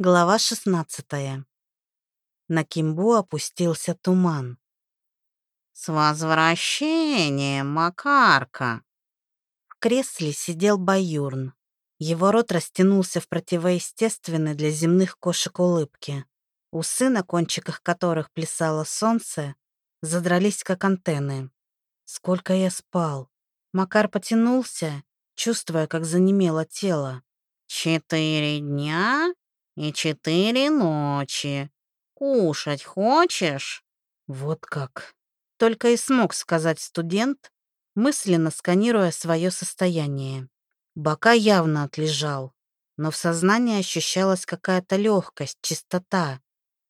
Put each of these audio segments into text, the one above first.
Глава 16. На Кимбу опустился туман. «С возвращением, Макарка!» В кресле сидел Баюрн. Его рот растянулся в противоестественной для земных кошек улыбке. Усы, на кончиках которых плясало солнце, задрались как антенны. Сколько я спал. Макар потянулся, чувствуя, как занемело тело. «Четыре дня и четыре ночи. Кушать хочешь?» Вот как. Только и смог сказать студент, мысленно сканируя свое состояние. Бока явно отлежал, но в сознании ощущалась какая-то легкость, чистота,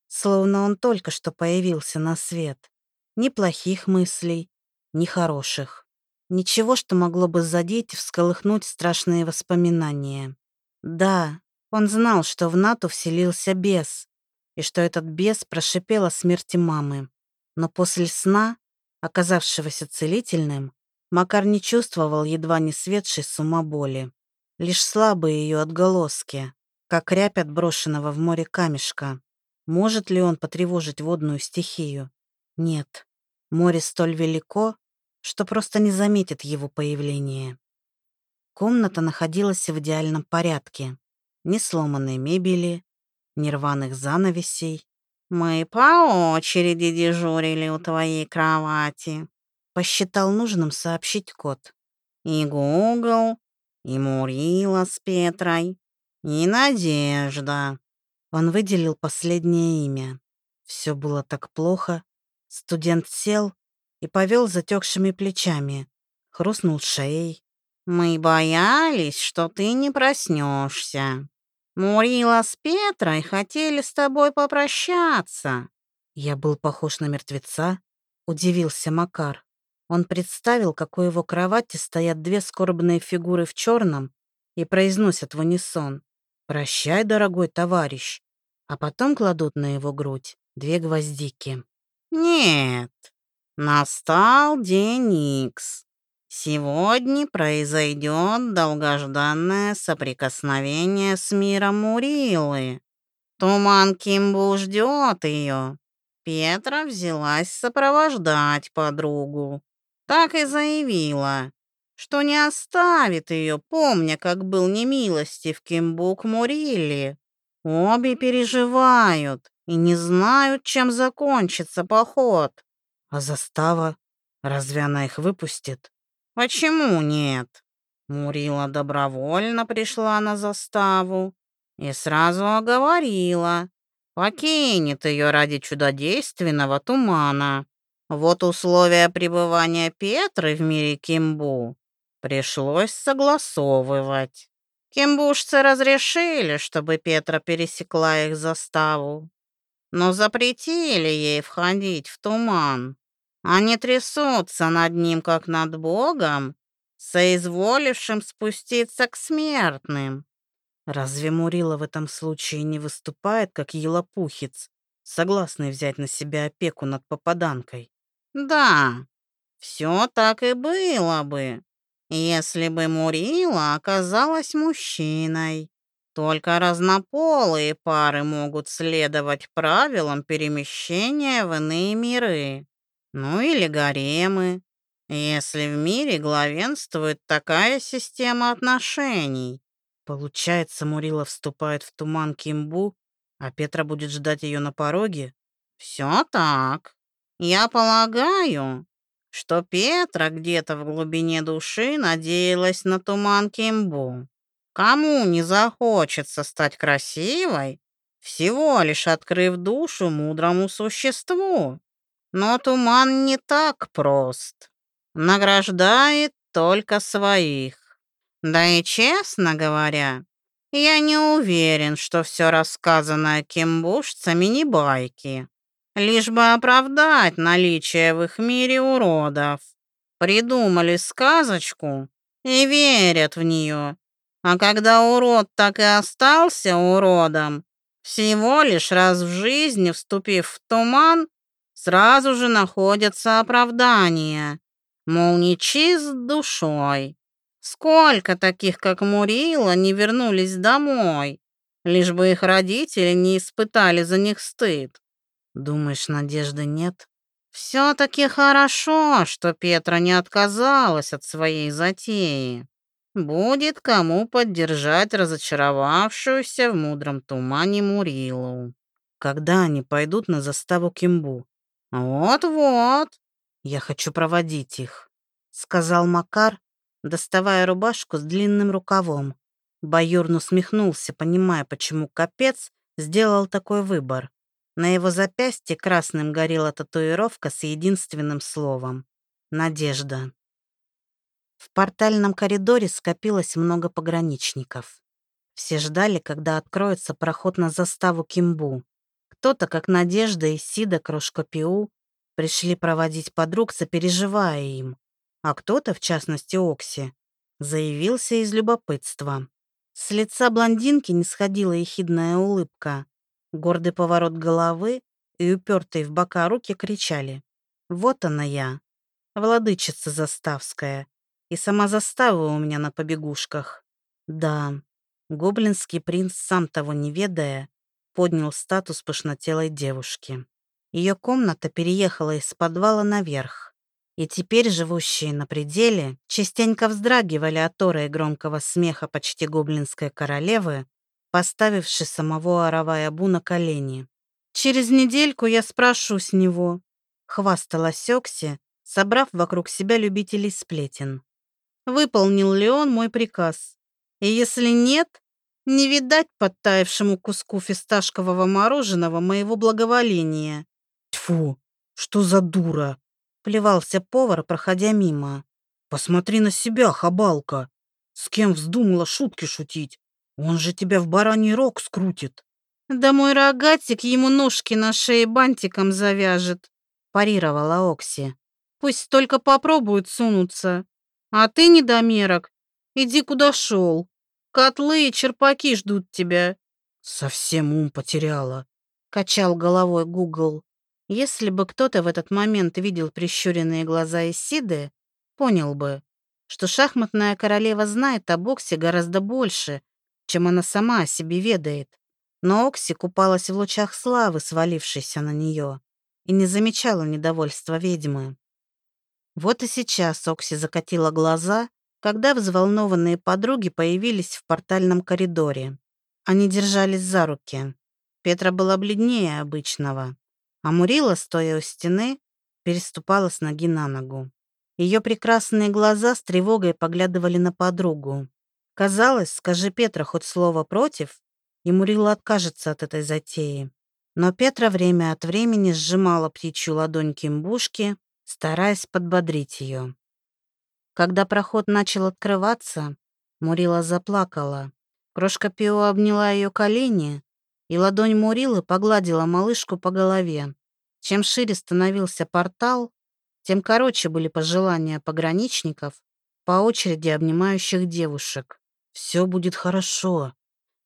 словно он только что появился на свет. Ни плохих мыслей, ни хороших. Ничего, что могло бы задеть и всколыхнуть страшные воспоминания. Да, он знал, что в Нату вселился бес, и что этот бес прошипел о смерти мамы. Но после сна, оказавшегося целительным, Макар не чувствовал едва не светшей с ума боли. Лишь слабые ее отголоски, как рябь отброшенного в море камешка. Может ли он потревожить водную стихию? Нет. Море столь велико, что просто не заметит его появление. Комната находилась в идеальном порядке ни сломанной мебели, ни рваных занавесей. «Мы по очереди дежурили у твоей кровати», — посчитал нужным сообщить кот. «И Гугл, и Мурила с Петрой, и Надежда». Он выделил последнее имя. Все было так плохо. Студент сел и повел затекшими плечами, хрустнул шеей. «Мы боялись, что ты не проснешься. Мурила с Петрой хотели с тобой попрощаться». Я был похож на мертвеца, удивился Макар. Он представил, как у его кровати стоят две скорбные фигуры в черном и произносят в унисон «Прощай, дорогой товарищ», а потом кладут на его грудь две гвоздики. «Нет, настал день Икс. Сегодня произойдет долгожданное соприкосновение с миром Мурилы. Туман Кимбу ждет ее. Петра взялась сопровождать подругу. Так и заявила, что не оставит ее, помня, как был немилостив Кимбу к Муриле. Обе переживают и не знают, чем закончится поход. А застава? Разве она их выпустит? Почему нет? Мурила добровольно пришла на заставу и сразу оговорила, покинет ее ради чудодейственного тумана. Вот условия пребывания Петры в мире Кимбу пришлось согласовывать. Кимбушцы разрешили, чтобы Петра пересекла их заставу, но запретили ей входить в туман. Они трясутся над ним, как над Богом, соизволившим спуститься к смертным. Разве Мурила в этом случае не выступает как елопухец, согласный взять на себя опеку над попаданкой? Да, все так и было бы, если бы Мурила оказалась мужчиной. Только разнополые пары могут следовать правилам перемещения в иные миры. Ну или гаремы, если в мире главенствует такая система отношений. Получается, Мурила вступает в туман Кимбу, а Петра будет ждать ее на пороге? Все так. Я полагаю, что Петра где-то в глубине души надеялась на туман Кимбу. Кому не захочется стать красивой, всего лишь открыв душу мудрому существу? Но туман не так прост. Награждает только своих. Да и честно говоря, я не уверен, что все рассказанное кимбушцами не байки. Лишь бы оправдать наличие в их мире уродов. Придумали сказочку и верят в нее. А когда урод так и остался уродом, всего лишь раз в жизни вступив в туман, сразу же находятся оправдания. Мол, не чист душой. Сколько таких, как Мурила, не вернулись домой? лишь бы их родители не испытали за них стыд. Думаешь, надежды нет? Все-таки хорошо, что Петра не отказалась от своей затеи. Будет кому поддержать разочаровавшуюся в мудром тумане Мурилу. Когда они пойдут на заставу Кимбу? Вот-вот. Я хочу проводить их, сказал Макар, доставая рубашку с длинным рукавом. Баюрн усмехнулся, понимая, почему капец сделал такой выбор. На его запястье красным горела татуировка с единственным словом — «Надежда». В портальном коридоре скопилось много пограничников. Все ждали, когда откроется проход на заставу Кимбу. Кто-то, как Надежда и Сида Крошкопиу, пришли проводить подруг, сопереживая им, а кто-то, в частности Окси, заявился из любопытства. С лица блондинки не сходила ехидная улыбка. Гордый поворот головы и упертые в бока руки кричали. «Вот она я, владычица заставская, и сама застава у меня на побегушках». Да, гоблинский принц, сам того не ведая, поднял статус пышнотелой девушки. Ее комната переехала из подвала наверх, и теперь живущие на пределе частенько вздрагивали от ора и громкого смеха почти гоблинской королевы, поставивши самого Аравая-Бу на колени. «Через недельку я спрошу с него», — хвасталась Окси, собрав вокруг себя любителей сплетен. «Выполнил ли он мой приказ? И если нет, не видать подтаявшему куску фисташкового мороженого моего благоволения». «Тьфу, что за дура!» Плевался повар, проходя мимо. «Посмотри на себя, хабалка! С кем вздумала шутки шутить? Он же тебя в бараний рог скрутит!» «Да мой рогатик ему ножки на шее бантиком завяжет», парировала Окси. «Пусть только попробует сунуться. А ты, недомерок, иди куда шел. Котлы и черпаки ждут тебя». «Совсем ум потеряла», — качал головой Гугл. Если бы кто-то в этот момент видел прищуренные глаза Исиды, понял бы, что шахматная королева знает о боксе гораздо больше, чем она сама о себе ведает. Но Окси купалась в лучах славы, свалившейся на нее, и не замечала недовольства ведьмы. Вот и сейчас Окси закатила глаза, когда взволнованные подруги появились в портальном коридоре. Они держались за руки. Петра была бледнее обычного. А Мурила, стоя у стены, переступала с ноги на ногу. Ее прекрасные глаза с тревогой поглядывали на подругу. Казалось, скажи Петра хоть слово против, и Мурила откажется от этой затеи. Но Петра время от времени сжимала птичью ладонь Кимбушки, стараясь подбодрить ее. Когда проход начал открываться, Мурила заплакала. Крошка Пио обняла ее колени, и ладонь Мурилы погладила малышку по голове. Чем шире становился портал, тем короче были пожелания пограничников, по очереди обнимающих девушек. «Все будет хорошо.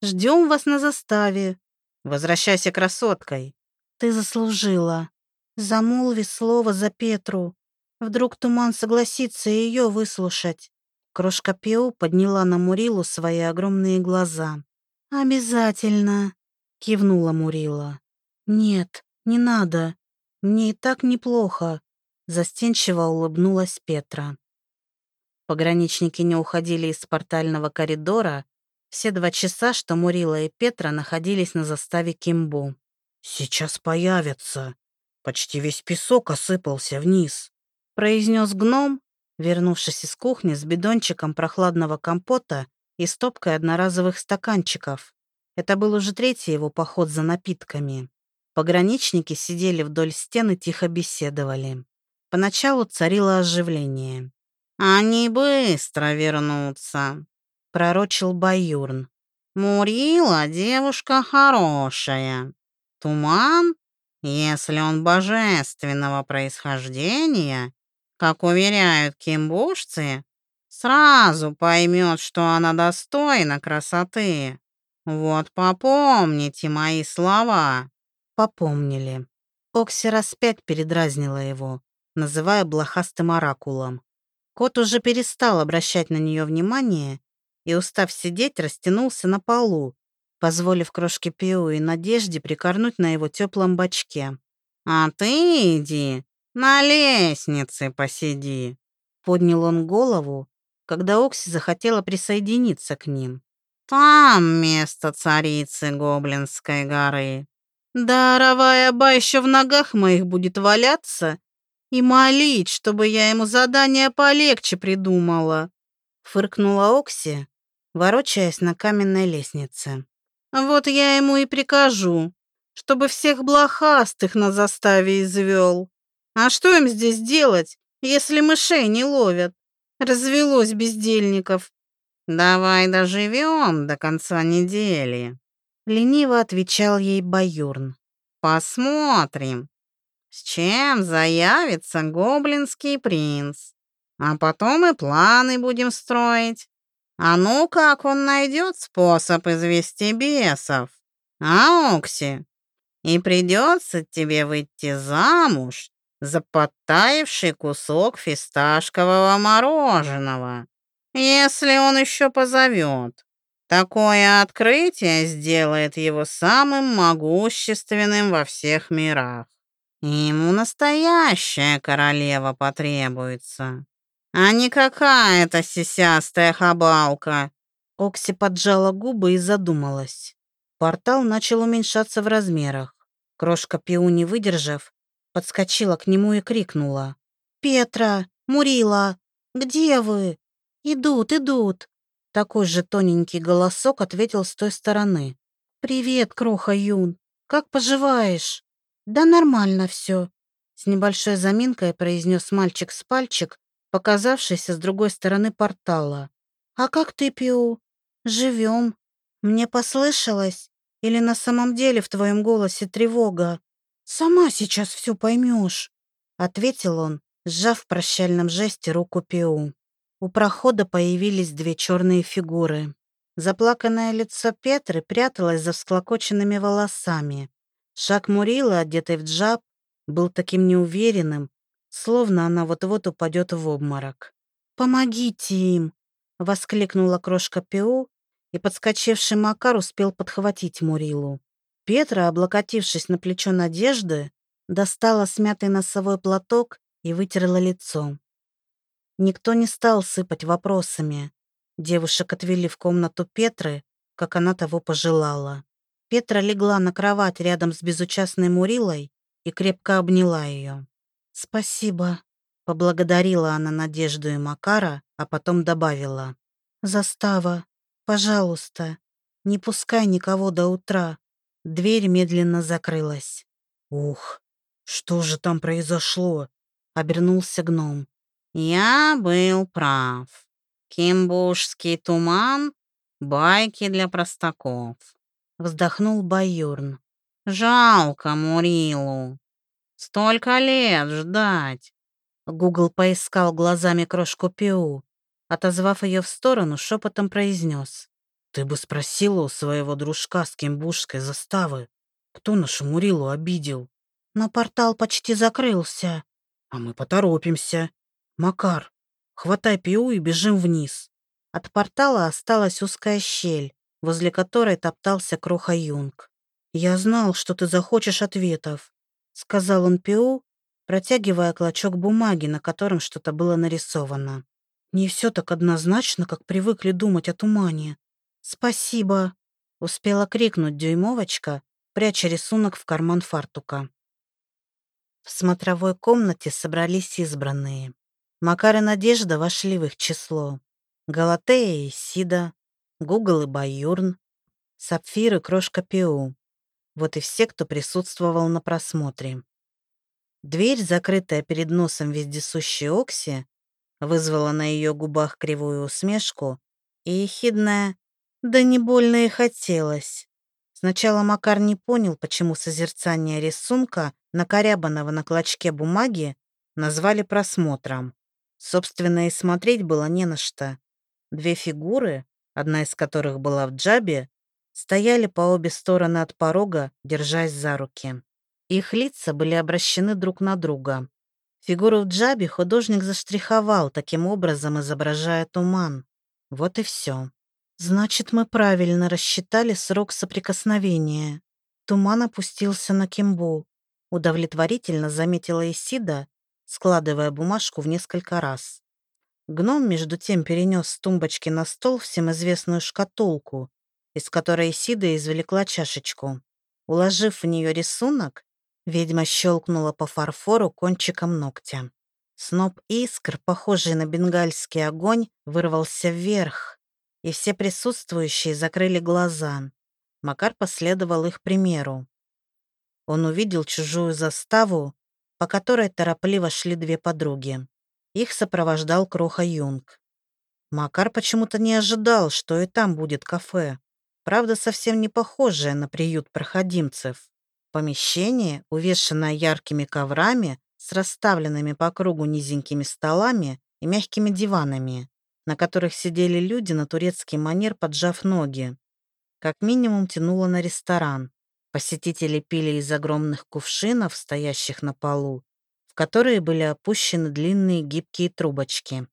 Ждем вас на заставе. Возвращайся красоткой. Ты заслужила. Замолви слово за Петру. Вдруг Туман согласится ее выслушать». Крошка Пиу подняла на Мурилу свои огромные глаза. «Обязательно», кивнула Мурила. Нет, не надо. Мне и так неплохо, застенчиво улыбнулась Петра. Пограничники не уходили из портального коридора все два часа, что Мурила и Петра находились на заставе Кимбу. «Сейчас появятся. Почти весь песок осыпался вниз», — произнес гном, вернувшись из кухни с бидончиком прохладного компота и стопкой одноразовых стаканчиков. Это был уже третий его поход за напитками. Пограничники сидели вдоль стены, тихо беседовали. Поначалу царило оживление. «Они быстро вернутся», — пророчил Баюрн. «Мурила девушка хорошая. Туман, если он божественного происхождения, как уверяют кимбушцы, сразу поймет, что она достойна красоты. «Вот попомните мои слова!» Попомнили. Окси раз передразнила его, называя блохастым оракулом. Кот уже перестал обращать на нее внимание и, устав сидеть, растянулся на полу, позволив крошке Пиу и Надежде прикорнуть на его теплом бочке. «А ты иди, на лестнице посиди», — поднял он голову, когда Окси захотела присоединиться к ним. «Там место царицы Гоблинской горы». «Да, Равая Ба еще в ногах моих будет валяться и молить, чтобы я ему задание полегче придумала», — фыркнула Окси, ворочаясь на каменной лестнице. «Вот я ему и прикажу, чтобы всех блохастых на заставе извел. А что им здесь делать, если мышей не ловят? Развелось бездельников. Давай доживем до конца недели. Лениво отвечал ей Баюрн. Посмотрим, с чем заявится гоблинский принц. А потом и планы будем строить. А ну как он найдет способ извести бесов? А, Окси? И придется тебе выйти замуж за подтаивший кусок фисташкового мороженого, если он еще позовет. Такое открытие сделает его самым могущественным во всех мирах. Ему настоящая королева потребуется, а не какая-то сисястая хабалка. Окси поджала губы и задумалась. Портал начал уменьшаться в размерах. Крошка Пиу, не выдержав, подскочила к нему и крикнула. «Петра! Мурила! Где вы? Идут, идут!» Такой же тоненький голосок ответил с той стороны. «Привет, Кроха Юн! Как поживаешь?» «Да нормально все», — с небольшой заминкой произнес мальчик с пальчик, показавшийся с другой стороны портала. «А как ты, Пиу? Живем. Мне послышалось? Или на самом деле в твоем голосе тревога?» «Сама сейчас все поймешь», — ответил он, сжав в прощальном жесте руку Пиу. У прохода появились две черные фигуры. Заплаканное лицо Петры пряталось за всклокоченными волосами. Шаг Мурила, одетый в джаб, был таким неуверенным, словно она вот-вот упадет в обморок. «Помогите им!» — воскликнула крошка Пиу, и подскочивший Макар успел подхватить Мурилу. Петра, облокотившись на плечо Надежды, достала смятый носовой платок и вытерла лицо. Никто не стал сыпать вопросами. Девушек отвели в комнату Петры, как она того пожелала. Петра легла на кровать рядом с безучастной Мурилой и крепко обняла ее. «Спасибо», — поблагодарила она Надежду и Макара, а потом добавила. «Застава, пожалуйста, не пускай никого до утра». Дверь медленно закрылась. «Ух, что же там произошло?» — обернулся гном. Я был прав. Кимбушский туман — байки для простаков. Вздохнул Баюрн. Жалко Мурилу. Столько лет ждать. Гугл поискал глазами крошку Пиу. Отозвав ее в сторону, шепотом произнес. «Ты бы спросила у своего дружка с кимбушской заставы, кто нашу Мурилу обидел?» «Но портал почти закрылся». «А мы поторопимся», «Макар, хватай Пиу и бежим вниз». От портала осталась узкая щель, возле которой топтался Кроха Юнг. «Я знал, что ты захочешь ответов», — сказал он Пиу, протягивая клочок бумаги, на котором что-то было нарисовано. «Не все так однозначно, как привыкли думать о тумане». «Спасибо», — успела крикнуть дюймовочка, пряча рисунок в карман фартука. В смотровой комнате собрались избранные. Макар и Надежда вошли в их число. Галатея и Сида, Гугл и Баюрн, Сапфир и Крошка Пиу. Вот и все, кто присутствовал на просмотре. Дверь, закрытая перед носом вездесущей Окси, вызвала на ее губах кривую усмешку и ехидная «да не больно и хотелось». Сначала Макар не понял, почему созерцание рисунка, накорябанного на клочке бумаги, назвали просмотром. Собственно, и смотреть было не на что. Две фигуры, одна из которых была в джабе, стояли по обе стороны от порога, держась за руки. Их лица были обращены друг на друга. Фигуру в джабе художник заштриховал, таким образом изображая туман. Вот и все. Значит, мы правильно рассчитали срок соприкосновения. Туман опустился на Кимбу. Удовлетворительно заметила Исида, складывая бумажку в несколько раз. Гном, между тем, перенес с тумбочки на стол всем известную шкатулку, из которой Исида извлекла чашечку. Уложив в нее рисунок, ведьма щелкнула по фарфору кончиком ногтя. Сноп искр, похожий на бенгальский огонь, вырвался вверх, и все присутствующие закрыли глаза. Макар последовал их примеру. Он увидел чужую заставу, по которой торопливо шли две подруги. Их сопровождал Кроха Юнг. Макар почему-то не ожидал, что и там будет кафе. Правда, совсем не похожее на приют проходимцев. Помещение, увешанное яркими коврами, с расставленными по кругу низенькими столами и мягкими диванами, на которых сидели люди на турецкий манер, поджав ноги. Как минимум тянуло на ресторан. Посетители пили из огромных кувшинов, стоящих на полу, в которые были опущены длинные гибкие трубочки.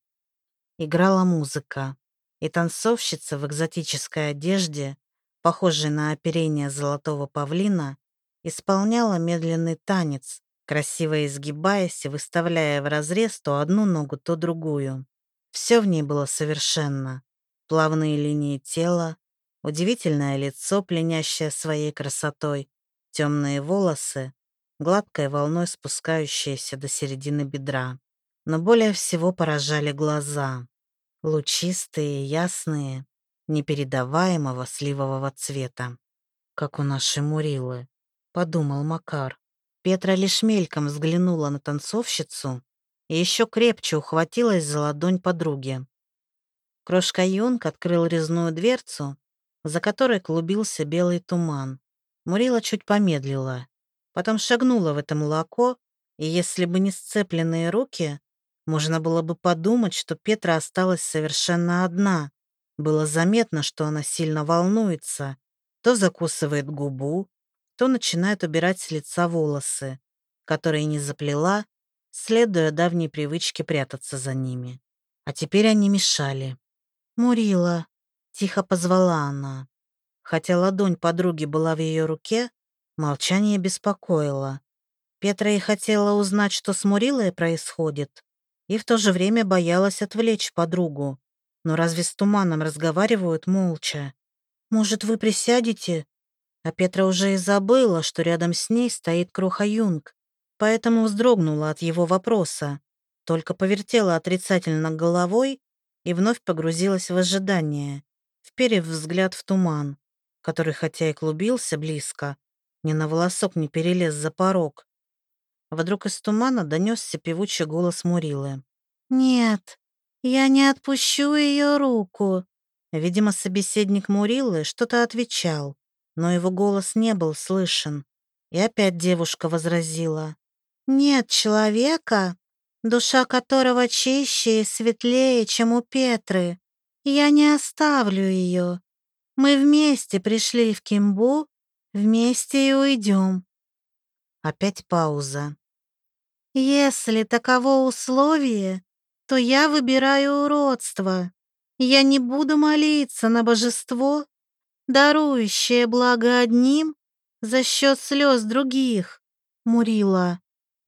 Играла музыка, и танцовщица в экзотической одежде, похожей на оперение золотого павлина, исполняла медленный танец, красиво изгибаясь и выставляя в разрез то одну ногу, то другую. Все в ней было совершенно. Плавные линии тела, удивительное лицо, пленящее своей красотой, темные волосы, гладкой волной спускающиеся до середины бедра. Но более всего поражали глаза. Лучистые, ясные, непередаваемого сливового цвета. Как у нашей Мурилы, подумал Макар. Петра лишь мельком взглянула на танцовщицу и еще крепче ухватилась за ладонь подруги. Крошка Юнг открыл резную дверцу, за которой клубился белый туман. Мурила чуть помедлила, потом шагнула в это молоко, и если бы не сцепленные руки, можно было бы подумать, что Петра осталась совершенно одна. Было заметно, что она сильно волнуется, то закусывает губу, то начинает убирать с лица волосы, которые не заплела, следуя давней привычке прятаться за ними. А теперь они мешали. «Мурила», — тихо позвала она. Хотя ладонь подруги была в ее руке, молчание беспокоило. Петра и хотела узнать, что с Мурилой происходит, и в то же время боялась отвлечь подругу. Но разве с туманом разговаривают молча? «Может, вы присядете?» А Петра уже и забыла, что рядом с ней стоит Кроха Юнг, поэтому вздрогнула от его вопроса, только повертела отрицательно головой и вновь погрузилась в ожидание, вперев взгляд в туман, который, хотя и клубился близко, ни на волосок не перелез за порог. Вдруг из тумана донесся певучий голос Мурилы. «Нет, я не отпущу ее руку». Видимо, собеседник Мурилы что-то отвечал но его голос не был слышен. И опять девушка возразила. «Нет человека, душа которого чище и светлее, чем у Петры. Я не оставлю ее. Мы вместе пришли в Кимбу, вместе и уйдем». Опять пауза. «Если таково условие, то я выбираю уродство. Я не буду молиться на божество, дарующее благо одним за счет слез других. Мурила,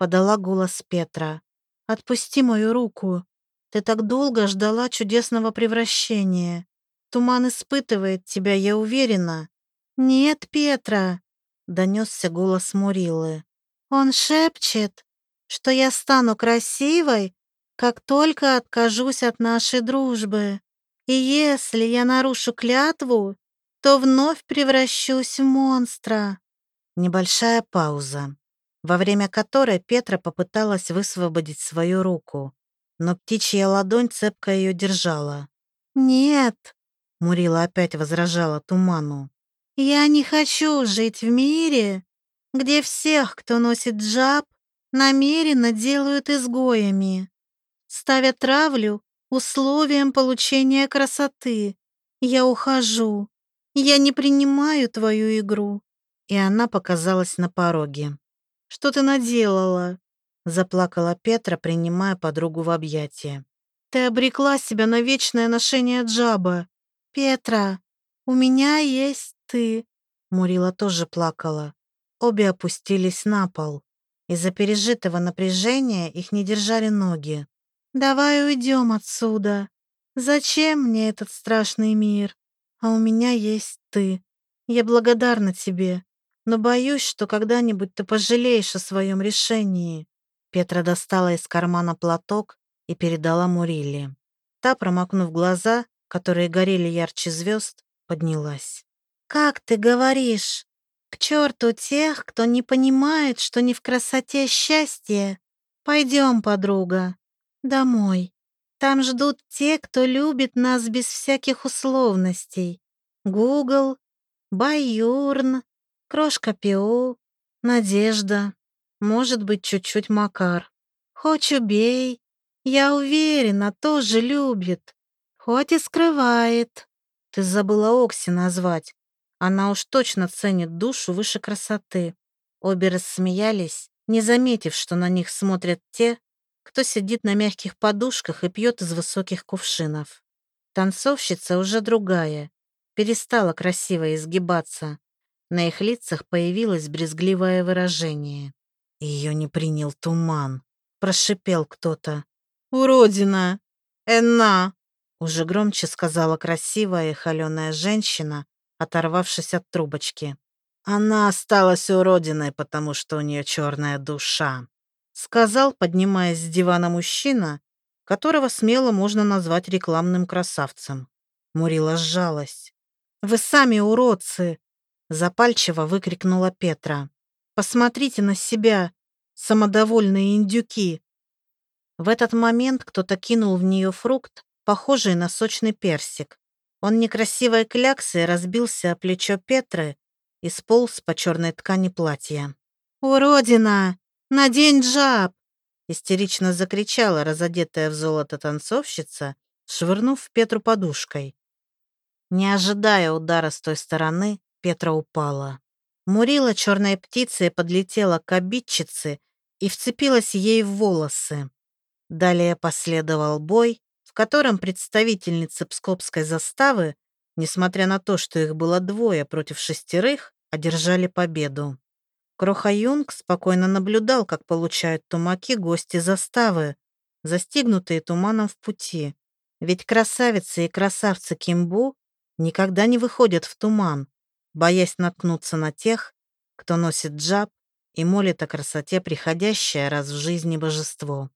подала голос Петра. Отпусти мою руку. Ты так долго ждала чудесного превращения. Туман испытывает тебя, я уверена. Нет, Петра, донесся голос Мурилы. Он шепчет, что я стану красивой, как только откажусь от нашей дружбы. И если я нарушу клятву, то вновь превращусь в монстра. Небольшая пауза, во время которой Петра попыталась высвободить свою руку, но птичья ладонь цепко ее держала. «Нет», — Мурила опять возражала туману, «я не хочу жить в мире, где всех, кто носит джаб, намеренно делают изгоями, ставят травлю условием получения красоты. Я ухожу. «Я не принимаю твою игру». И она показалась на пороге. «Что ты наделала?» Заплакала Петра, принимая подругу в объятия. «Ты обрекла себя на вечное ношение джаба. «Петра, у меня есть ты». Мурила тоже плакала. Обе опустились на пол. Из-за пережитого напряжения их не держали ноги. «Давай уйдем отсюда. Зачем мне этот страшный мир? А у меня есть ты. Я благодарна тебе, но боюсь, что когда-нибудь ты пожалеешь о своем решении». Петра достала из кармана платок и передала Муриле. Та, промокнув глаза, которые горели ярче звезд, поднялась. «Как ты говоришь? К черту тех, кто не понимает, что не в красоте счастье. Пойдем, подруга, домой. Там ждут те, кто любит нас без всяких условностей. Гугл, Баюрн, Крошка Пиу, Надежда, может быть, чуть-чуть Макар. Хоть убей, я уверена, тоже любит, хоть и скрывает. Ты забыла Окси назвать. Она уж точно ценит душу выше красоты. Обе рассмеялись, не заметив, что на них смотрят те, кто сидит на мягких подушках и пьет из высоких кувшинов. Танцовщица уже другая, перестала красиво изгибаться. На их лицах появилось брезгливое выражение. Ее не принял туман. Прошипел кто-то. «Уродина! Энна!» Уже громче сказала красивая и холеная женщина, оторвавшись от трубочки. «Она осталась уродиной, потому что у нее черная душа», сказал, поднимаясь с дивана мужчина, которого смело можно назвать рекламным красавцем. Мурила сжалась. «Вы сами уродцы!» Запальчиво выкрикнула Петра. «Посмотрите на себя, самодовольные индюки!» В этот момент кто-то кинул в нее фрукт, похожий на сочный персик. Он некрасивой кляксой разбился о плечо Петры и сполз по черной ткани платья. «Уродина! Надень джаб!» истерично закричала разодетая в золото танцовщица, швырнув Петру подушкой. Не ожидая удара с той стороны, Петра упала. Мурила черной птицей подлетела к обидчице и вцепилась ей в волосы. Далее последовал бой, в котором представительницы Пскопской заставы, несмотря на то, что их было двое против шестерых, одержали победу. Кроха Юнг спокойно наблюдал, как получают тумаки гости заставы, застигнутые туманом в пути. Ведь красавицы и красавцы Кимбу никогда не выходят в туман, боясь наткнуться на тех, кто носит джаб и молит о красоте приходящее раз в жизни божество.